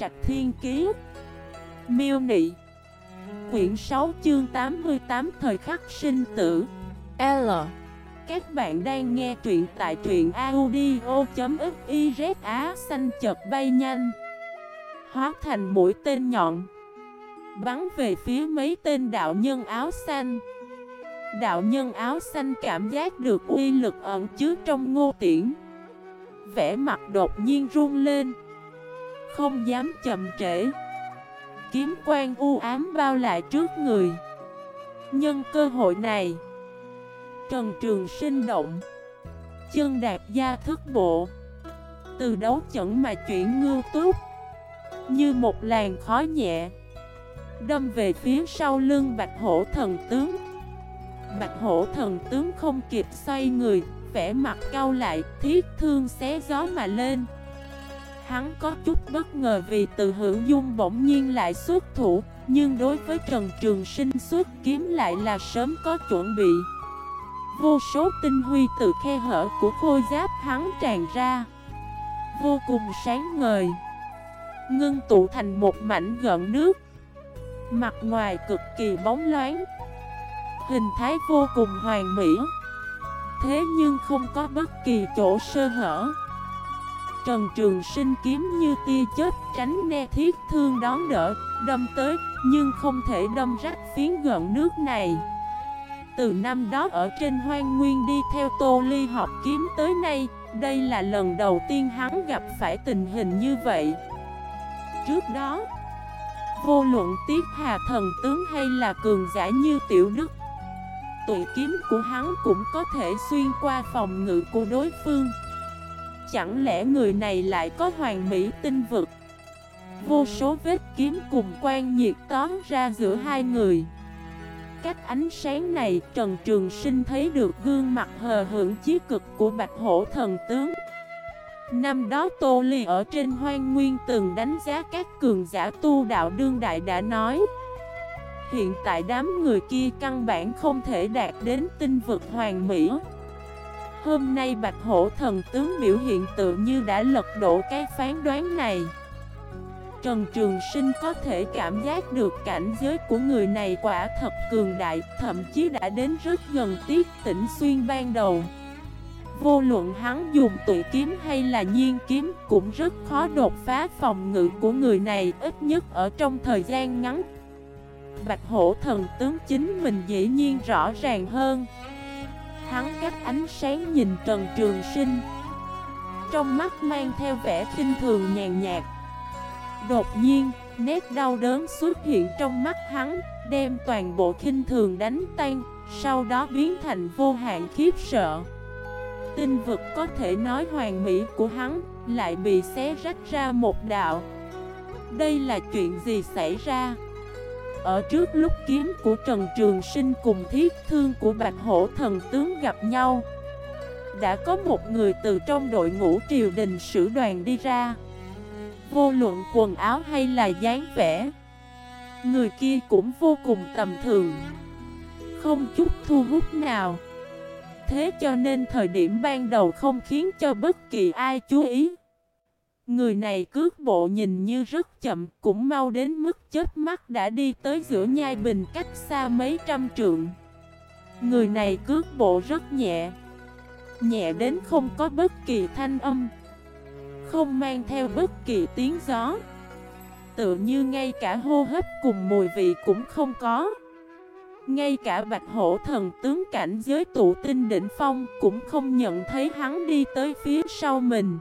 Trạch Thiên Kiế Miêu Nị. Quyển 6 chương 88 Thời khắc sinh tử. L. Các bạn đang nghe truyện tại truyện audio.xyz Á xanh chợt bay nhanh. Hóa thành mũi tên nhọn. Bắn về phía mấy tên đạo nhân áo xanh. Đạo nhân áo xanh cảm giác được uy lực ẩn chứa trong ngô tiễn. Vẽ mặt đột nhiên run lên. Không dám chậm trễ. Kiếm quan u ám bao lại trước người. Nhân cơ hội này, Trần Trường sinh động. Chân đạp gia thức bộ. Từ đấu chẩn mà chuyển ngưu túc. Như một làn khói nhẹ. Đâm về phía sau lưng bạch hổ thần tướng. Bạch hổ thần tướng không kịp xoay người Vẽ mặt cau lại, Thiết thương xé gió mà lên. Hắn có chút bất ngờ vì từ hữu dung bỗng nhiên lại xuất thủ, Nhưng đối với Trần Trường Sinh xuất kiếm lại là sớm có chuẩn bị. Vô số tinh huy từ khe hở của khôi giáp hắn tràn ra. Vô cùng sáng ngời. Ngưng tụ thành một mảnh gợn nước. Mặt ngoài cực kỳ bóng loáng. Hình thái vô cùng hoàn mỹ. Thế nhưng không có bất kỳ chỗ sơ hở. Trần Trường Sinh kiếm như tia chết tránh ne thiết thương đón đỡ, đâm tới, nhưng không thể đâm rách phiến gợn nước này. Từ năm đó ở trên hoang nguyên đi theo Tô Ly học kiếm tới nay, đây là lần đầu tiên hắn gặp phải tình hình như vậy. Trước đó, vô luận tiếp hà thần tướng hay là cường giả như Tiểu Đức, tụi kiếm của hắn cũng có thể xuyên qua phòng ngự của đối phương. Chẳng lẽ người này lại có hoàng mỹ tinh vực? Vô số vết kiếm cùng quan nhiệt tóm ra giữa hai người. Cách ánh sáng này, Trần Trường Sinh thấy được gương mặt hờ hưởng chí cực của Bạch Hổ thần tướng. Năm đó Tô Ly ở trên hoang nguyên từng đánh giá các cường giả tu đạo đương đại đã nói, Hiện tại đám người kia căn bản không thể đạt đến tinh vực hoàng mỹ. Hôm nay Bạch Hổ thần tướng biểu hiện tự như đã lật đổ cái phán đoán này. Trần Trường Sinh có thể cảm giác được cảnh giới của người này quả thật cường đại, Thậm chí đã đến rất gần tiết tỉnh xuyên ban đầu. Vô luận hắn dùng tụi kiếm hay là nhiên kiếm Cũng rất khó đột phá phòng ngự của người này Ít nhất ở trong thời gian ngắn. Bạch hổ thần tướng chính mình dĩ nhiên rõ ràng hơn. Hắn cách ánh sáng nhìn Trần Trường Sinh. Trong mắt mang theo vẻ kinh thường nhàn nhạt. Đột nhiên, nét đau đớn xuất hiện trong mắt hắn Đem toàn bộ kinh thường đánh tan Sau đó biến thành vô hạn khiếp sợ. Tinh vực có thể nói hoàn mỹ của hắn Lại bị xé rách ra một đạo. Đây là chuyện gì xảy ra? Ở trước lúc kiếm của Trần Trường Sinh cùng thiết thương của Bạch Hổ thần tướng gặp nhau. Đã có một người từ trong đội ngũ triều đình sử đoàn đi ra. Vô luận quần áo hay là dáng vẻ, Người kia cũng vô cùng tầm thường, Không chút thu hút nào. Thế cho nên thời điểm ban đầu không khiến cho bất kỳ ai chú ý. Người này cước bộ nhìn như rất chậm, Cũng mau đến mức chết mắt đã đi tới giữa nhai bình cách xa mấy trăm trượng. Người này cước bộ rất nhẹ. Nhẹ đến không có bất kỳ thanh âm. Không mang theo bất kỳ tiếng gió. Tự như ngay cả hô hấp cùng mùi vị cũng không có. Ngay cả bạch hổ thần tướng cảnh giới tụ tinh đỉnh phong Cũng không nhận thấy hắn đi tới phía sau mình.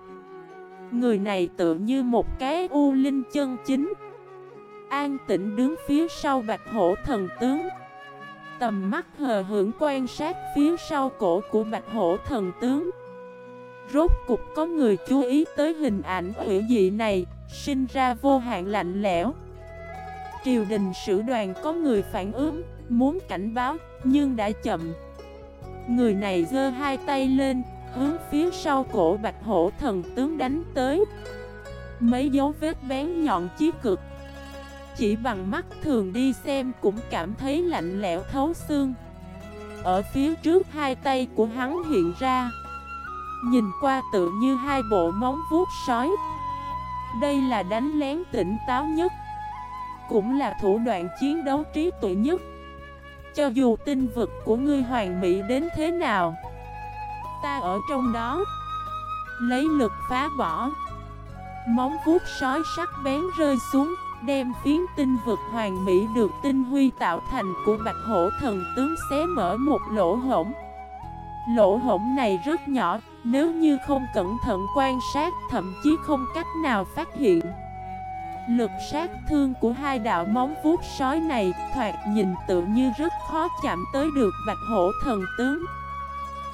Người này tự như một cái u linh chân chính. An tĩnh đứng phía sau bạch hổ thần tướng. Tầm mắt hờ hưởng quan sát phía sau cổ của bạch hổ thần tướng. Rốt cục có người chú ý tới hình ảnh hữu dị này, Sinh ra vô hạn lạnh lẽo. Triều đình sử đoàn có người phản ứng, Muốn cảnh báo, nhưng đã chậm. Người này giơ hai tay lên hướng phía sau cổ bạch hổ thần tướng đánh tới. Mấy dấu vết bén nhọn chí cực. Chỉ bằng mắt thường đi xem cũng cảm thấy lạnh lẽo thấu xương. Ở phía trước hai tay của hắn hiện ra. Nhìn qua tự như hai bộ móng vuốt sói. Đây là đánh lén tỉnh táo nhất. Cũng là thủ đoạn chiến đấu trí tuệ nhất. Cho dù tinh vực của ngươi hoàn mỹ đến thế nào Ta ở trong đó. Lấy lực phá bỏ. Móng vuốt sói sắc bén rơi xuống Đem phiến tinh vực hoàng mỹ được tinh huy tạo thành của bạch hổ thần tướng xé mở một lỗ hổng. Lỗ hổng này rất nhỏ, nếu như không cẩn thận quan sát thậm chí không cách nào phát hiện. Lực sát thương của hai đạo móng vuốt sói này thoạt nhìn tự như rất khó chạm tới được bạch hổ thần tướng.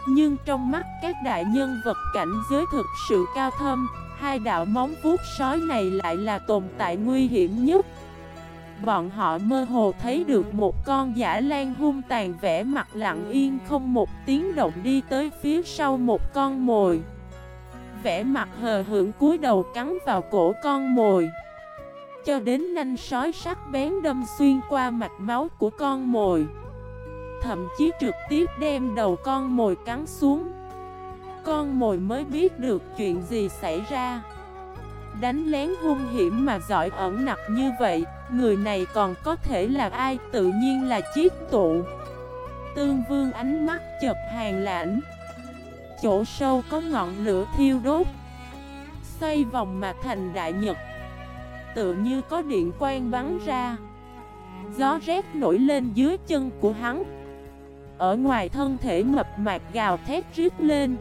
Nhưng trong mắt các đại nhân vật cảnh giới thực sự cao thâm, Hai đạo móng vuốt sói này lại là tồn tại nguy hiểm nhất. Bọn họ mơ hồ thấy được một con giả lan hung tàn vẽ mặt lặng yên không một tiếng động đi tới phía sau một con mồi. Vẽ mặt hờ hưởng cúi đầu cắn vào cổ con mồi. Cho đến nanh sói sắc bén đâm xuyên qua mạch máu của con mồi. Thậm chí trực tiếp đem đầu con mồi cắn xuống. Con mồi mới biết được chuyện gì xảy ra. Đánh lén hung hiểm mà giỏi ẩn nặc như vậy, Người này còn có thể là ai? Tự nhiên là chiếc tụ. Tương vương ánh mắt chật hàng lãnh. Chỗ sâu có ngọn lửa thiêu đốt, Xoay vòng mà thành đại nhật. Tự như có điện quang bắn ra. Gió rét nổi lên dưới chân của hắn. Ở ngoài thân thể mập mạp gào thét rít lên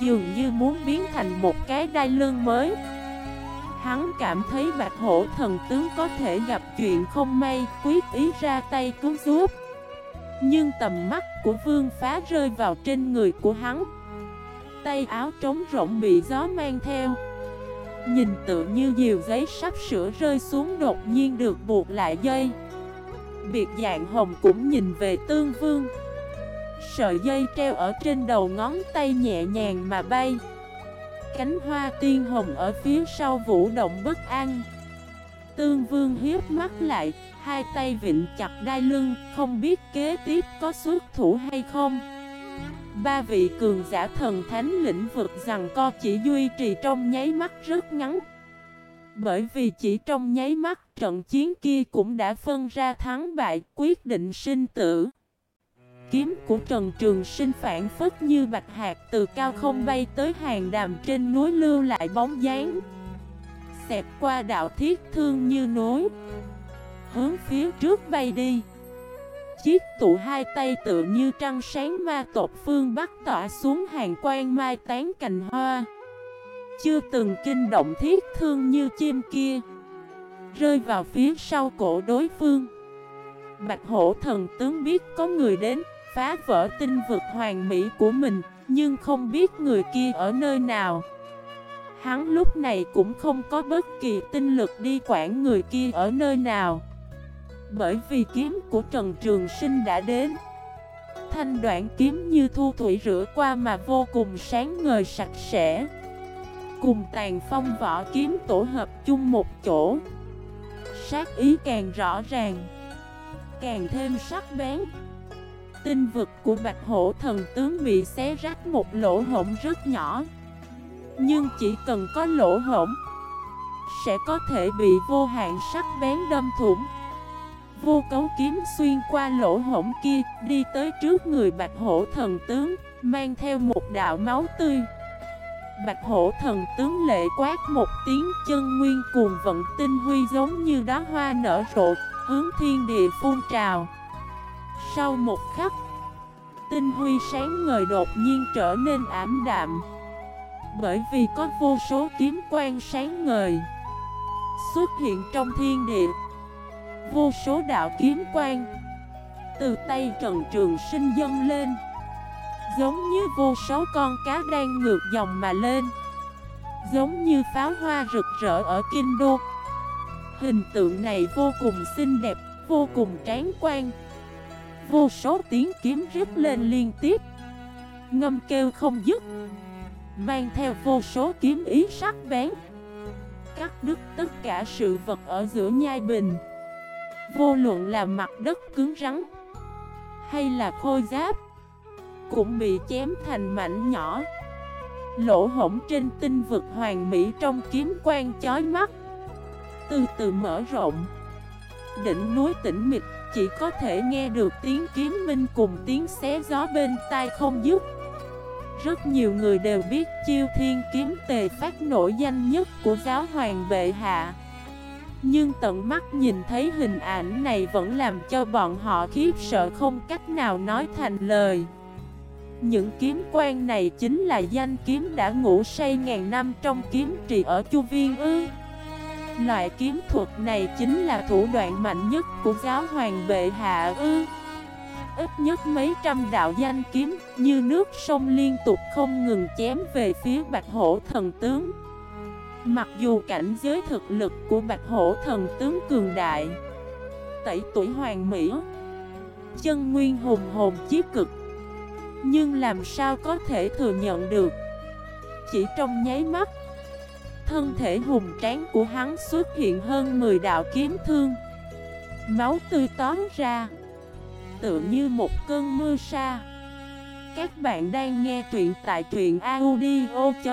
Dường như muốn biến thành một cái đai lưng mới Hắn cảm thấy bạch hổ thần tướng có thể gặp chuyện không may, quyết ý ra tay cứu giúp. Nhưng tầm mắt của vương phá rơi vào trên người của hắn. Tay áo trống rộng bị gió mang theo. Nhìn tự như diều giấy sắp sửa rơi xuống đột nhiên được buộc lại dây. Biệt dạng hồng cũng nhìn về tương vương. Sợi dây treo ở trên đầu ngón tay nhẹ nhàng mà bay. Cánh hoa tiên hồng ở phía sau vũ động bất an Tương vương hiếp mắt lại, Hai tay vịnh chặt đai lưng, Không biết kế tiếp có xuất thủ hay không Ba vị cường giả thần thánh lĩnh vực rằng co chỉ duy trì trong nháy mắt rất ngắn bởi vì chỉ trong nháy mắt, trận chiến kia cũng đã phân ra thắng bại, quyết định sinh tử. Kiếm của Trần Trường Sinh phản phất như bạch hạt từ cao không bay tới hàng đàm trên núi lưu lại bóng dáng. Xẹp qua đạo thiết thương như núi. Hướng phía trước bay đi. Chiếc tụ hai tay tự như trăng sáng ma tộc phương Bắc tỏa xuống hàng quan mai tán cành hoa. Chưa từng kinh động thiết thương như chim kia Rơi vào phía sau cổ đối phương Bạch hổ thần tướng biết có người đến phá vỡ tinh vực hoàn mỹ của mình, nhưng không biết người kia ở nơi nào. Hắn lúc này cũng không có bất kỳ tinh lực đi quản người kia ở nơi nào. Bởi vì kiếm của Trần Trường Sinh đã đến. Thanh đoạn kiếm như thu thủy rửa qua mà vô cùng sáng ngời sạch sẽ. Cùng tàn phong võ kiếm tổ hợp chung một chỗ. Sát ý càng rõ ràng, càng thêm sắc bén. Tinh vực của Bạch Hổ thần tướng bị xé rách một lỗ hổng rất nhỏ Nhưng chỉ cần có lỗ hổng Sẽ có thể bị vô hạn sắc bén đâm thủng Vô cấu kiếm xuyên qua lỗ hổng kia Đi tới trước người Bạch Hổ thần tướng Mang theo một đạo máu tươi Bạch hổ thần tướng lệ quát một tiếng chân nguyên cuồng vận tinh huy giống như đóa hoa nở rộ, hướng thiên địa phun trào. Sau một khắc, tinh huy sáng ngời đột nhiên trở nên ảm đạm Bởi vì có vô số kiếm quang sáng ngời Xuất hiện trong thiên địa Vô số đạo kiếm quang Từ tay Trần Trường Sinh dâng lên Giống như vô số con cá đang ngược dòng mà lên. Giống như pháo hoa rực rỡ ở Kinh Đô. Hình tượng này vô cùng xinh đẹp, vô cùng tráng quan. Vô số tiếng kiếm rít lên liên tiếp. Ngâm kêu không dứt. Mang theo vô số kiếm ý sắc bén. Cắt đứt tất cả sự vật ở giữa nhai bình. Vô luận là mặt đất cứng rắn Hay là khôi giáp cũng bị chém thành mảnh nhỏ. Lỗ hổng trên tinh vực hoàng mỹ trong kiếm quang chói mắt. Từ từ mở rộng. Đỉnh núi tĩnh mịch, chỉ có thể nghe được tiếng kiếm minh cùng tiếng xé gió bên tai không dứt. Rất nhiều người đều biết chiêu thiên kiếm tề phát nổi danh nhất của giáo hoàng bệ hạ. Nhưng tận mắt nhìn thấy hình ảnh này vẫn làm cho bọn họ khiếp sợ không cách nào nói thành lời những kiếm quan này chính là danh kiếm đã ngủ say ngàn năm trong kiếm trì ở Chu Viên ư. Loại kiếm thuật này chính là thủ đoạn mạnh nhất của giáo hoàng bệ hạ ư. Ít nhất mấy trăm đạo danh kiếm như nước sông liên tục không ngừng chém về phía bạch hổ thần tướng. Mặc dù cảnh giới thực lực của bạch hổ thần tướng cường đại, Tẩy tuổi hoàng mỹ, Chân nguyên hùng hồn chí cực nhưng làm sao có thể thừa nhận được? Chỉ trong nháy mắt, Thân thể hùng tráng của hắn xuất hiện hơn 10 đạo kiếm thương. Máu tươi tóm ra, Tựa như một cơn mưa sa. Các bạn đang nghe truyện tại truyện audio.fif